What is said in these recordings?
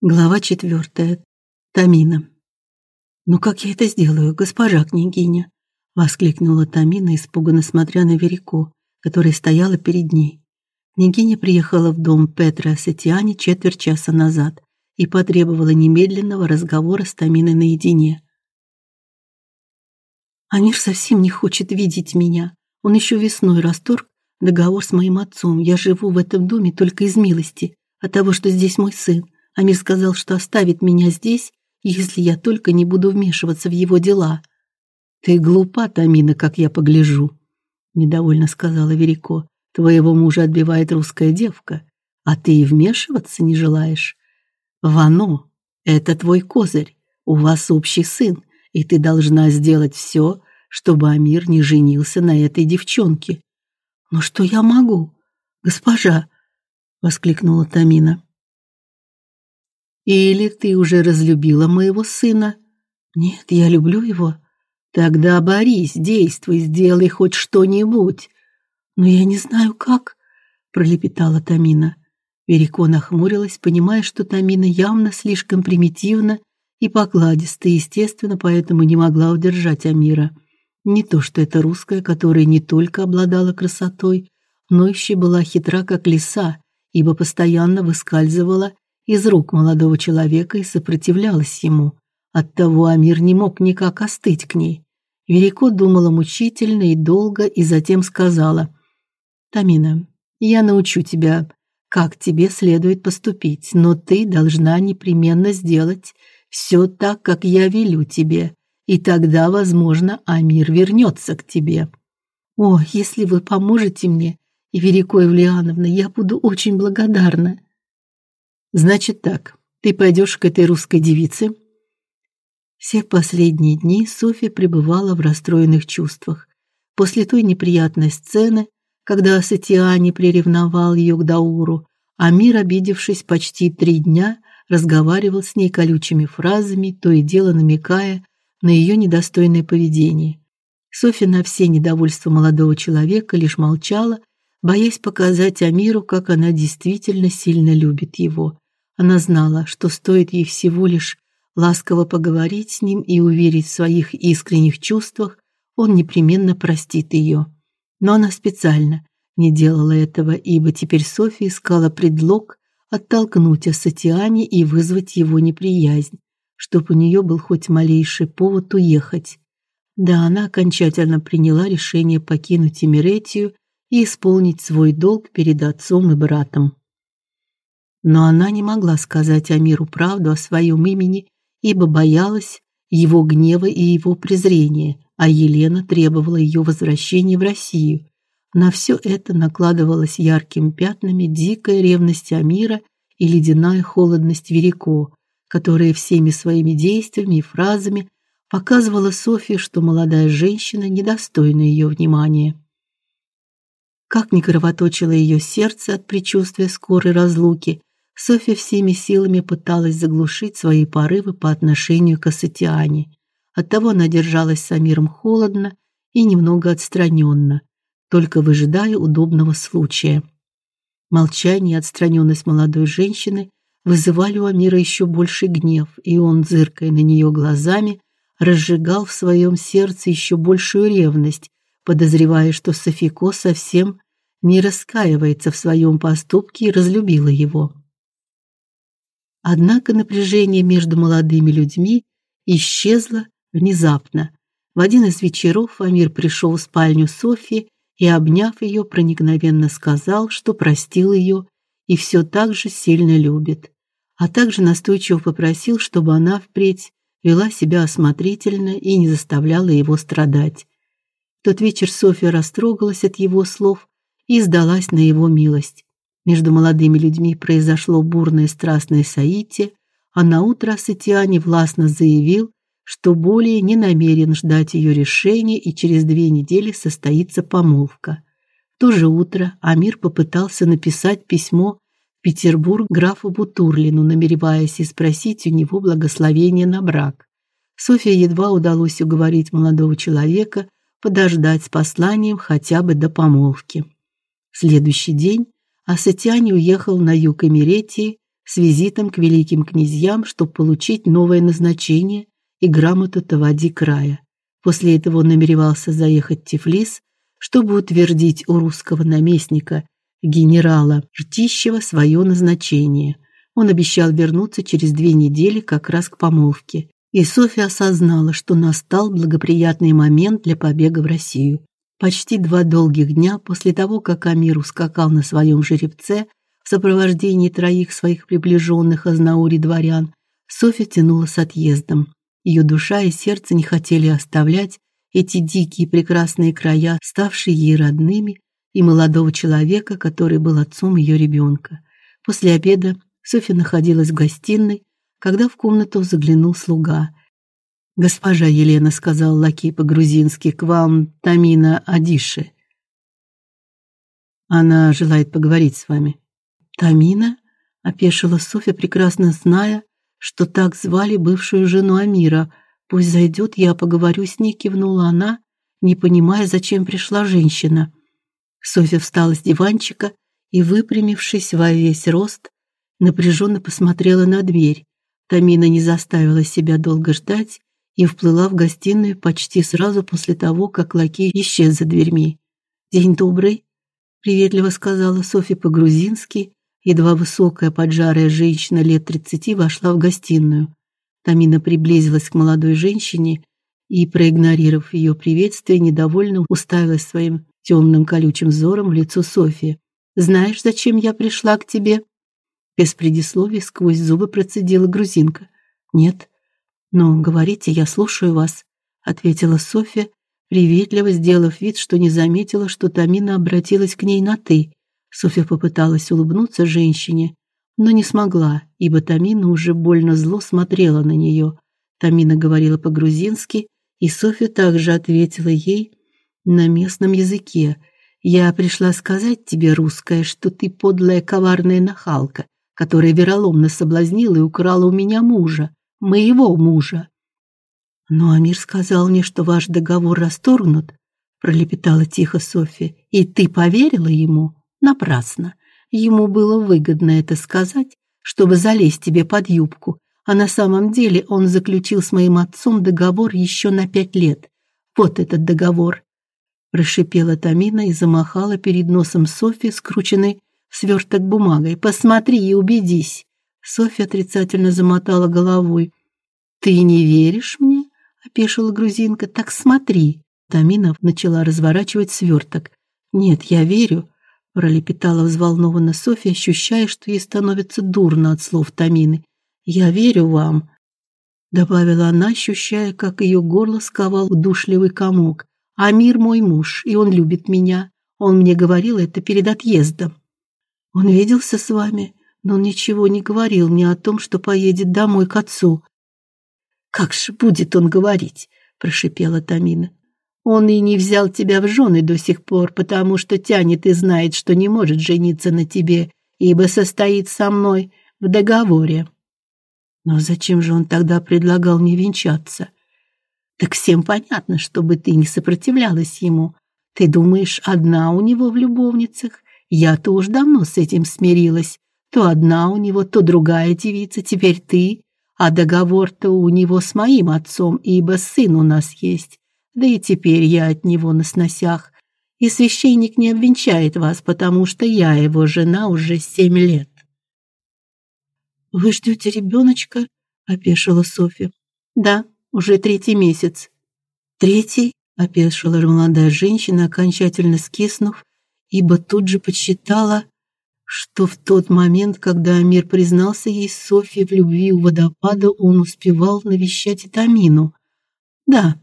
Глава четвертая. Тамина. "Ну как я это сделаю, госпожа княгиня?" воскликнула Тамина, испуганно смотря на Верико, которая стояла перед ней. Княгиня приехала в дом Петра Сетиани четверть часа назад и потребовала немедленного разговора с Таминой наедине. Амир совсем не хочет видеть меня. Он еще весной расторг договор с моим отцом. Я живу в этом доме только из милости, от того, что здесь мой сын. Амир сказал, что оставит меня здесь, если я только не буду вмешиваться в его дела. Ты глупа, Тамина, как я погляжу, недовольно сказала Верико. Твоего мужа отбивает русская девка, а ты и вмешиваться не желаешь. Вано, это твой козырь. У вас общий сын, и ты должна сделать все, чтобы Амир не женился на этой девчонке. Но что я могу, госпожа? воскликнула Тамина. Или ты уже разлюбила моего сына? Нет, я люблю его. Тогда борись, действуй, сделай хоть что-нибудь. Но я не знаю как, пролепетала Тамина. Верико нахмурилась, понимая, что Тамина явно слишком примитивна и покладиста, естественно, поэтому не могла удержать Амира. Не то, что эта русская, которая не только обладала красотой, но еще была хитра как лиса, ибо постоянно выскальзывала из рук молодого человека и сопротивлялась ему. Оттого Амир не мог никак остыть к ней. Верико думала мучительно и долго и затем сказала: "Тамина, я научу тебя, как тебе следует поступить, но ты должна непременно сделать все так, как я велю тебе, и тогда, возможно, Амир вернется к тебе. О, если вы поможете мне, Верико Евлеановна, я буду очень благодарна". Значит так, ты пойдешь к этой русской девице. Все последние дни Софья пребывала в расстроенных чувствах. После той неприятной сцены, когда Сатиани приревновал ее к Дауру, Амир, обидевшись почти три дня, разговаривал с ней колючими фразами, то и дело намекая на ее недостойное поведение. Софья на все недовольства молодого человека лишь молчала боясь показать Амиру, как она действительно сильно любит его. Она знала, что стоит ей всего лишь ласково поговорить с ним и уверить в своих искренних чувствах, он непременно простит ее. Но она специально не делала этого, ибо теперь София искала предлог оттолкнуть Асатиане и вызвать его неприязнь, чтобы у нее был хоть малейший повод уехать. Да, она окончательно приняла решение покинуть Эмеретию и исполнить свой долг перед отцом и братом. Но она не могла сказать Амиру правду о своем имени, ибо боялась его гнева и его презрения, а Елена требовала ее возвращения в Россию. На все это накладывалась яркими пятнами дикая ревность Амира и ледяная холодность Верико, которая всеми своими действиями и фразами показывала Софии, что молодая женщина недостойна ее внимания. Как ни кровоточило ее сердце от предчувствия скорой разлуки, Софья всеми силами пыталась заглушить свои порывы по отношению к Асатиане. Оттого она держалась с Амиром холодно и немного отстраненно, только выжидая удобного случая. Молчание и отстраненность молодой женщины вызывали у Амира еще больший гнев, и он, зыркая на нее глазами, разжигал в своем сердце еще большую ревность, подозревая, что Софико совсем не раскаивается в своем поступке и разлюбила его. Однако напряжение между молодыми людьми исчезло внезапно. В один из вечеров Амир пришел в спальню Софьи и, обняв ее, проникновенно сказал, что простил ее и все так же сильно любит, а также настойчиво попросил, чтобы она впредь вела себя осмотрительно и не заставляла его страдать тот вечер Софья растрогалась от его слов и сдалась на его милость. Между молодыми людьми произошло бурное страстное соитие, а на утро Сатиани властно заявил, что более не намерен ждать ее решения и через две недели состоится помолвка. В то же утро Амир попытался написать письмо в Петербург графу Бутурлину, намереваясь спросить у него благословения на брак. Софье едва удалось уговорить молодого человека подождать с посланием хотя бы до помолвки. Следующий день Асатиани уехал на юг Эмеретии с визитом к великим князьям, чтобы получить новое назначение и грамоту Тавади края. После этого он намеревался заехать в Тифлис, чтобы утвердить у русского наместника генерала Ртищева свое назначение. Он обещал вернуться через две недели как раз к помолвке. И Софья осознала, что настал благоприятный момент для побега в Россию. Почти два долгих дня после того, как Амир ускакал на своем жеребце в сопровождении троих своих приближенных Азнаури дворян, Софья тянула с отъездом. Ее душа и сердце не хотели оставлять эти дикие прекрасные края, ставшие ей родными, и молодого человека, который был отцом ее ребенка. После обеда Софья находилась в гостиной, когда в комнату заглянул слуга. Госпожа Елена сказал лакей по-грузински: "К вам Тамина Адиши. Она желает поговорить с вами". Тамина опешила Софья, прекрасно зная, что так звали бывшую жену Амира. Пусть зайдет, я поговорю с ней, кивнула она, не понимая, зачем пришла женщина. Софья встала с диванчика и, выпрямившись во весь рост, напряженно посмотрела на дверь. Тамина не заставила себя долго ждать и вплыла в гостиную почти сразу после того, как лакей исчез за дверьми. "День добрый", приветливо сказала Софья по-грузински. Едва высокая поджарая женщина лет тридцати вошла в гостиную. Тамина приблизилась к молодой женщине и, проигнорировав ее приветствие, недовольно уставилась своим темным колючим взором в лицо Софьи. "Знаешь, зачем я пришла к тебе?" без предисловий сквозь зубы процедила грузинка. "Нет, "Но говорите, я слушаю вас", ответила Софья, приветливо сделав вид, что не заметила, что Тамина обратилась к ней на ты. Софья попыталась улыбнуться женщине, но не смогла, ибо Тамина уже больно зло смотрела на нее. Тамина говорила по-грузински, и Софья также ответила ей на местном языке. Я пришла сказать тебе, русская, что ты подлая коварная нахалка, которая вероломно соблазнила и украла у меня мужа моего мужа. Но Амир сказал мне, что ваш договор расторгнут, пролепетала тихо Софья. И ты поверила ему? Напрасно. Ему было выгодно это сказать, чтобы залезть тебе под юбку, а на самом деле он заключил с моим отцом договор еще на пять лет. Вот этот договор. Прошипела Тамина и замахала перед носом Софьи скрученной в сверток бумагой. Посмотри и убедись. Софья отрицательно замотала головой. Ты не веришь мне? опешила грузинка. Так смотри. Тамина начала разворачивать сверток. Нет, я верю, пролепетала взволнованно Софья, ощущая, что ей становится дурно от слов Тамины. Я верю вам, добавила она, ощущая, как ее горло сковал удушливый комок. Амир мой муж, и он любит меня. Он мне говорил это перед отъездом. Он виделся с вами? Но он ничего не говорил мне о том, что поедет домой к отцу. Как же будет он говорить, прошипела Тамина. Он и не взял тебя в жены до сих пор, потому что тянет и знает, что не может жениться на тебе, ибо состоит со мной в договоре. Но зачем же он тогда предлагал мне венчаться? Так всем понятно, чтобы ты не сопротивлялась ему. Ты думаешь, одна у него в любовницах? Я-то уж давно с этим смирилась. То одна у него, то другая девица, теперь ты, а договор-то у него с моим отцом, ибо сын у нас есть. Да и теперь я от него на сносях. И священник не обвенчает вас, потому что я его жена уже семь лет. Вы ждете ребеночка? опешила Софья. Да, уже третий месяц. Третий? опешила молодая женщина, окончательно скиснув, ибо тут же подсчитала, что в тот момент, когда Амир признался ей Софье в любви у водопада, он успевал навещать и Тамину. Да.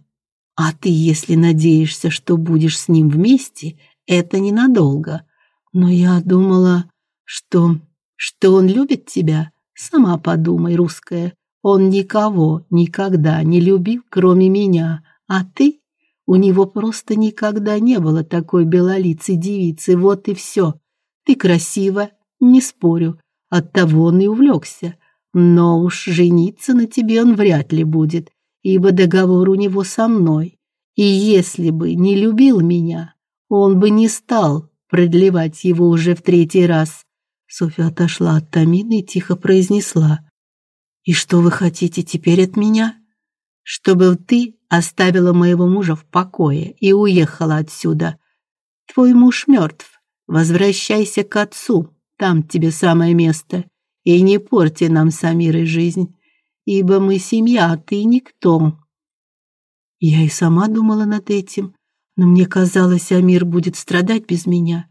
А ты, если надеешься, что будешь с ним вместе, это ненадолго. Но я думала, что что он любит тебя. Сама подумай, русская. Он никого никогда не любил, кроме меня. А ты? У него просто никогда не было такой белолицей девицы. Вот и все. Ты красива, не спорю. Оттого он и увлекся. Но уж жениться на тебе он вряд ли будет, ибо договор у него со мной. И если бы не любил меня, он бы не стал продлевать его уже в третий раз. Софья отошла от Тамины и тихо произнесла: "И что вы хотите теперь от меня? Чтобы ты оставила моего мужа в покое и уехала отсюда. Твой муж мертв. Возвращайся к отцу. Там тебе самое место. И не порти нам с Амирой жизнь, ибо мы семья, а ты никто". Я и сама думала над этим, но мне казалось, Амир будет страдать без меня.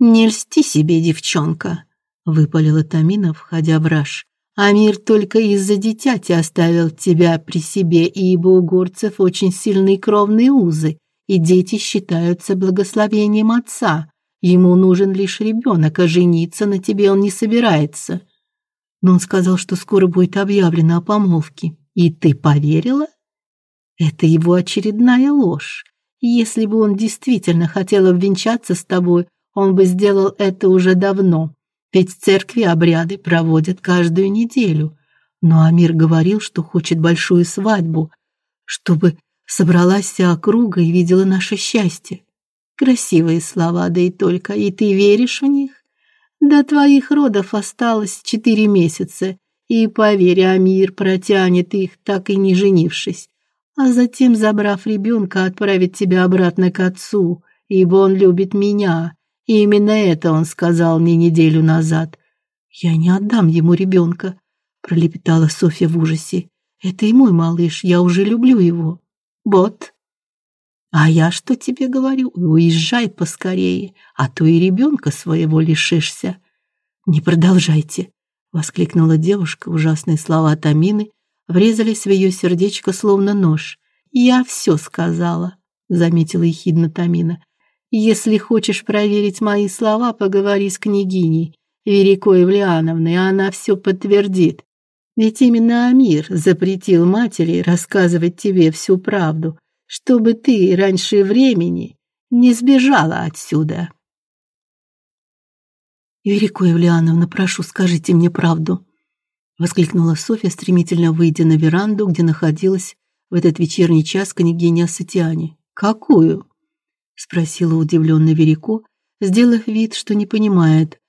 Не льсти себе, девчонка, выпалила Тамина, входя в раж. Амир только из-за дитяти оставил тебя при себе, ибо у горцев очень сильные кровные узы, и дети считаются благословением отца. Ему нужен лишь ребенок, а жениться на тебе он не собирается. Но он сказал, что скоро будет объявлено о помолвке. И ты поверила? Это его очередная ложь. Если бы он действительно хотел обвенчаться с тобой, он бы сделал это уже давно. Ведь в церкви обряды проводят каждую неделю. Но Амир говорил, что хочет большую свадьбу, чтобы собралась вся округа и видела наше счастье. Красивые слова, да и только, и ты веришь в них? До твоих родов осталось четыре месяца, и, поверь, Амир протянет их, так и не женившись а затем, забрав ребенка, отправить тебя обратно к отцу, ибо он любит меня. И именно это он сказал мне неделю назад. Я не отдам ему ребенка, пролепетала Софья в ужасе. Это и мой малыш, я уже люблю его. Вот. А я что тебе говорю? Уезжай поскорее, а то и ребенка своего лишишься. Не продолжайте, воскликнула девушка. Ужасные слова Тамины врезались в ее сердечко словно нож. Я все сказала, заметила ехидно Тамина. Если хочешь проверить мои слова, поговори с княгиней Верикой Евлеановной, она все подтвердит. Ведь именно Амир запретил матери рассказывать тебе всю правду, чтобы ты раньше времени не сбежала отсюда. Верикой Евлеановна, прошу, скажите мне правду воскликнула Софья, стремительно выйдя на веранду, где находилась в этот вечерний час княгиня Сатиани. Какую? спросила удивленно Верико, сделав вид, что не понимает,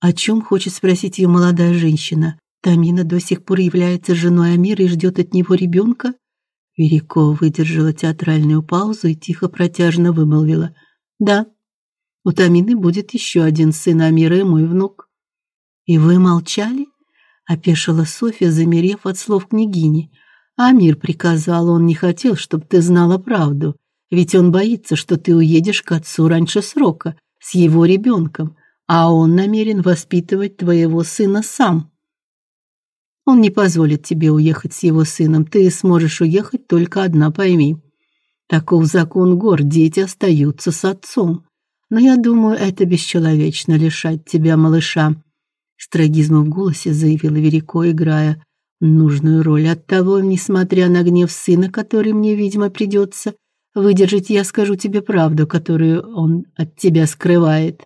о чем хочет спросить ее молодая женщина. Тамина до сих пор является женой Амира и ждет от него ребенка? Верико выдержала театральную паузу и тихо протяжно вымолвила: "Да. У Тамины будет еще один сын Амира и мой внук". И вы молчали? опешила Софья, замерев от слов княгини. Амир приказал, он не хотел, чтобы ты знала правду, ведь он боится, что ты уедешь к отцу раньше срока с его ребенком, а он намерен воспитывать твоего сына сам. Он не позволит тебе уехать с его сыном, ты сможешь уехать только одна, пойми. Таков закон гор, дети остаются с отцом. Но я думаю, это бесчеловечно лишать тебя малыша с трагизмом в голосе заявила Верико, играя нужную роль. Оттого, несмотря на гнев сына, который мне, видимо, придется выдержать, я скажу тебе правду, которую он от тебя скрывает.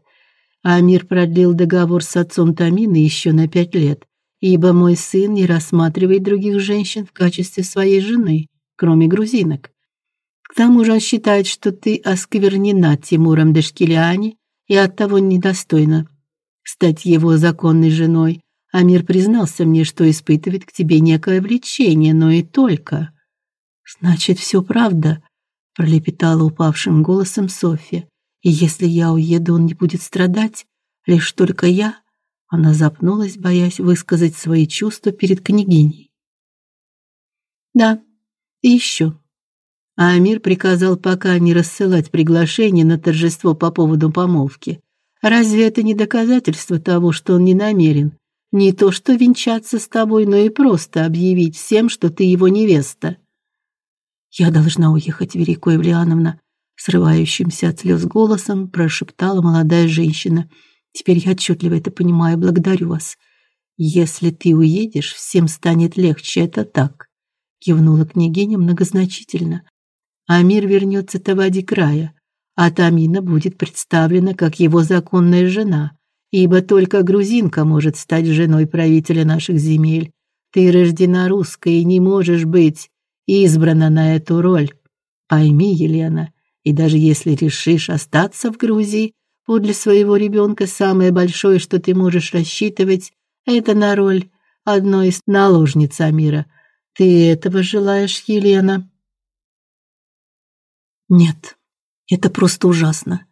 Амир продлил договор с отцом Тамины еще на пять лет, ибо мой сын не рассматривает других женщин в качестве своей жены, кроме грузинок. К тому же он считает, что ты осквернена Тимуром Дашкилиани и оттого недостойна стать его законной женой. Амир признался мне, что испытывает к тебе некое влечение, но и только. Значит, все правда, пролепетала упавшим голосом Софья. И если я уеду, он не будет страдать, лишь только я. Она запнулась, боясь высказать свои чувства перед княгиней. Да, и еще. А Амир приказал пока не рассылать приглашение на торжество по поводу помолвки. Разве это не доказательство того, что он не намерен не то что венчаться с тобой, но и просто объявить всем, что ты его невеста? Я должна уехать, Верико Евлеановна, срывающимся от слез голосом прошептала молодая женщина. Теперь я отчетливо это понимаю, благодарю вас. Если ты уедешь, всем станет легче, это так, кивнула княгиня многозначительно. А мир вернется Тавади края а Тамина будет представлена как его законная жена, ибо только грузинка может стать женой правителя наших земель. Ты рождена русской и не можешь быть избрана на эту роль. Пойми, Елена, и даже если решишь остаться в Грузии, Подле своего ребенка самое большое, что ты можешь рассчитывать, это на роль одной из наложниц Амира. Ты этого желаешь, Елена? Нет. Это просто ужасно.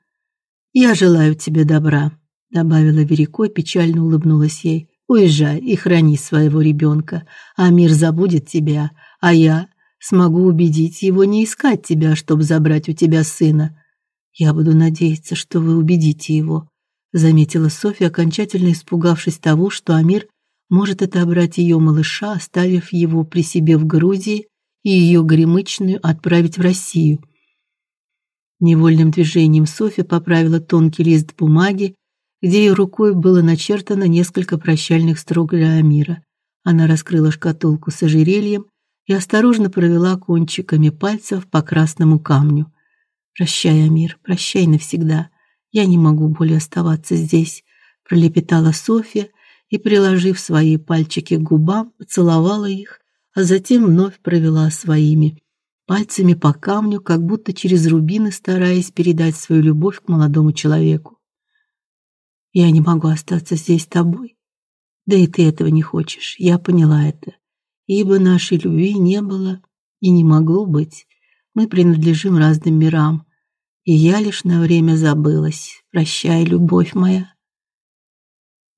Я желаю тебе добра, добавила Верико печально улыбнулась ей. Уезжай и храни своего ребенка, а мир забудет тебя, а я смогу убедить его не искать тебя, чтобы забрать у тебя сына. Я буду надеяться, что вы убедите его, заметила Софья, окончательно испугавшись того, что Амир может отобрать ее малыша, оставив его при себе в Грузии и ее гремычную отправить в Россию. Невольным движением Софья поправила тонкий лист бумаги, где ее рукой было начертано несколько прощальных строк для Амира. Она раскрыла шкатулку с ожерельем и осторожно провела кончиками пальцев по красному камню. Прощай, Амир, прощай навсегда. Я не могу более оставаться здесь, пролепетала Софья и, приложив свои пальчики к губам, поцеловала их, а затем вновь провела своими пальцами по камню, как будто через рубины, стараясь передать свою любовь к молодому человеку. Я не могу остаться здесь с тобой. Да и ты этого не хочешь. Я поняла это. Ибо нашей любви не было и не могло быть. Мы принадлежим разным мирам и я лишь на время забылась. Прощай, любовь моя.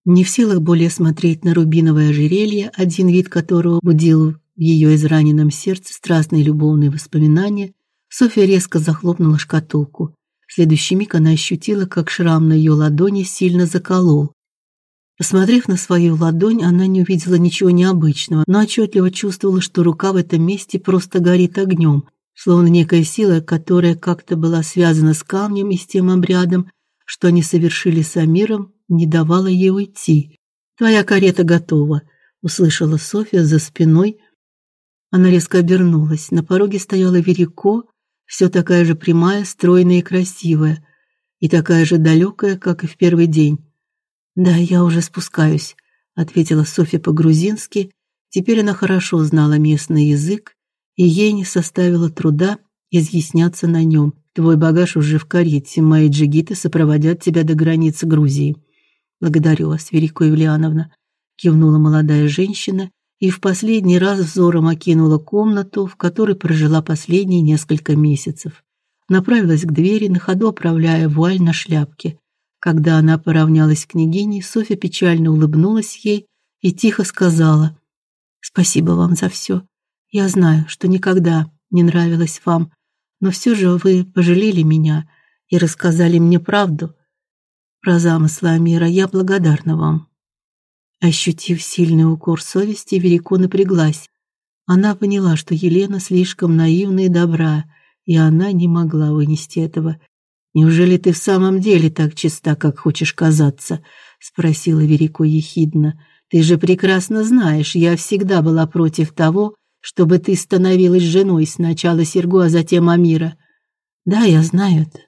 Не в силах более смотреть на рубиновое ожерелье, один вид которого будил в ее израненном сердце страстные любовные воспоминания, Софья резко захлопнула шкатулку. В следующий миг она ощутила, как шрам на ее ладони сильно заколол. Посмотрев на свою ладонь, она не увидела ничего необычного, но отчетливо чувствовала, что рука в этом месте просто горит огнем – словно некая сила, которая как-то была связана с камнем и с тем обрядом, что они совершили с Амиром, не давала ей уйти. Твоя карета готова, услышала Софья за спиной. Она резко обернулась. На пороге стояла Верико, все такая же прямая, стройная и красивая, и такая же далекая, как и в первый день. "Да, я уже спускаюсь", ответила Софья по-грузински. Теперь она хорошо знала местный язык и ей не составило труда изъясняться на нем. Твой багаж уже в карете, мои джигиты сопроводят тебя до границы Грузии. Благодарю вас, Верико Евлеановна, кивнула молодая женщина и в последний раз взором окинула комнату, в которой прожила последние несколько месяцев. Направилась к двери, на ходу оправляя вуаль на шляпке. Когда она поравнялась к княгине, Софья печально улыбнулась ей и тихо сказала: "Спасибо вам за все. Я знаю, что никогда не нравилась вам, но все же вы пожалели меня и рассказали мне правду про замыслы Амира. Я благодарна вам. Ощутив сильный укор совести, Верико напряглась. Она поняла, что Елена слишком наивна и добра, и она не могла вынести этого. Неужели ты в самом деле так чиста, как хочешь казаться? спросила Верико ехидно. Ты же прекрасно знаешь, я всегда была против того, чтобы ты становилась женой сначала Серго, а затем Амира. Да, я знаю это.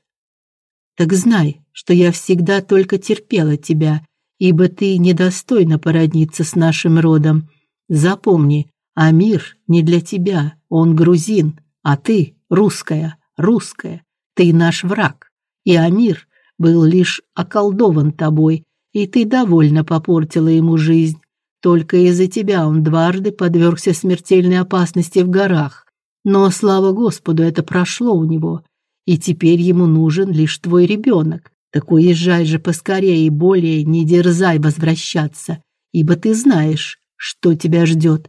Так знай, что я всегда только терпела тебя, ибо ты недостойна породниться с нашим родом. Запомни, Амир не для тебя, он грузин, а ты русская, русская. Ты наш враг. И Амир был лишь околдован тобой, и ты довольно попортила ему жизнь. Только из-за тебя он дважды подвергся смертельной опасности в горах. Но, слава Господу, это прошло у него, и теперь ему нужен лишь твой ребенок. Так уезжай же поскорее и более не дерзай возвращаться, ибо ты знаешь, что тебя ждет.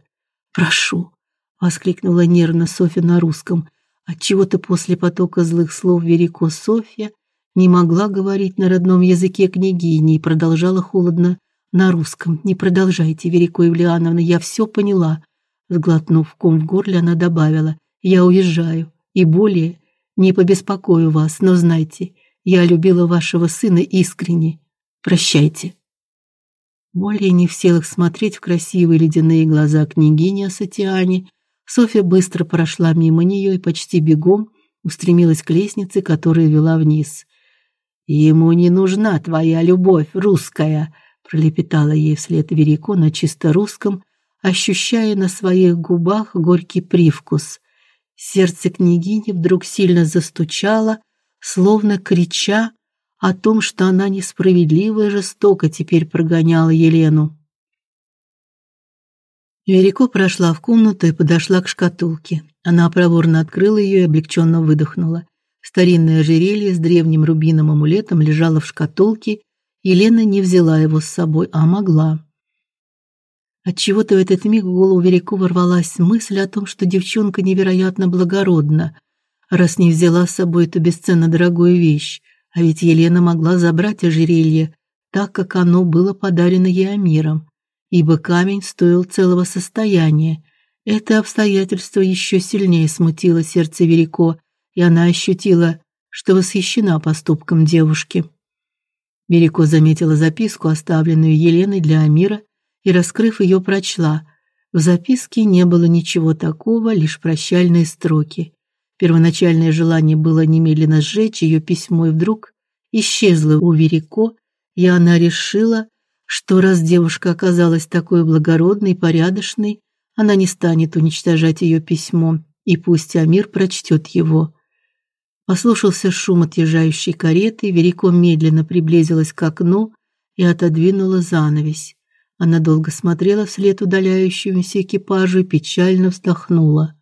Прошу, воскликнула нервно Софья на русском. Отчего-то после потока злых слов Верико Софья не могла говорить на родном языке княгини и продолжала холодно на русском. Не продолжайте, Верико Евлеановна, я все поняла. Сглотнув ком в горле, она добавила: "Я уезжаю и более не побеспокою вас, но знайте, я любила вашего сына искренне. Прощайте". Более не в силах смотреть в красивые ледяные глаза княгини Асатиани, Софья быстро прошла мимо нее и почти бегом устремилась к лестнице, которая вела вниз. Ему не нужна твоя любовь русская, пролепетала ей вслед Верико на чисто русском, ощущая на своих губах горький привкус. Сердце княгини вдруг сильно застучало, словно крича о том, что она несправедливо и жестоко теперь прогоняла Елену. Верико прошла в комнату и подошла к шкатулке. Она проворно открыла ее и облегченно выдохнула. Старинное ожерелье с древним рубиновым амулетом лежало в шкатулке. Елена не взяла его с собой, а могла. От чего-то в этот миг в голову Верико ворвалась мысль о том, что девчонка невероятно благородна, раз не взяла с собой эту бесценно дорогую вещь. А ведь Елена могла забрать ожерелье, так как оно было подарено ей Амиром, ибо камень стоил целого состояния. Это обстоятельство еще сильнее смутило сердце Верико, и она ощутила, что восхищена поступком девушки. Верико заметила записку, оставленную Еленой для Амира, и, раскрыв ее, прочла. В записке не было ничего такого, лишь прощальные строки. Первоначальное желание было немедленно сжечь ее письмо, и вдруг исчезло у Верико, и она решила, что раз девушка оказалась такой благородной и порядочной, она не станет уничтожать ее письмо, и пусть Амир прочтет его. Послышался шум отъезжающей кареты, Верико медленно приблизилась к окну и отодвинула занавесь. Она долго смотрела вслед удаляющемуся экипажу и печально вздохнула.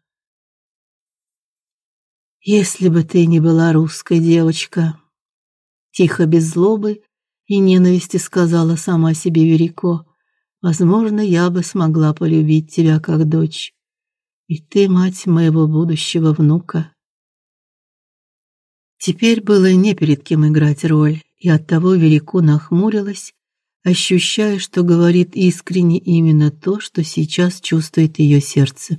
Если бы ты не была русской девочка, тихо без злобы и ненависти сказала сама себе Верико, возможно, я бы смогла полюбить тебя как дочь. И ты мать моего будущего внука. Теперь было не перед кем играть роль, и оттого Верико нахмурилась, ощущая, что говорит искренне именно то, что сейчас чувствует ее сердце.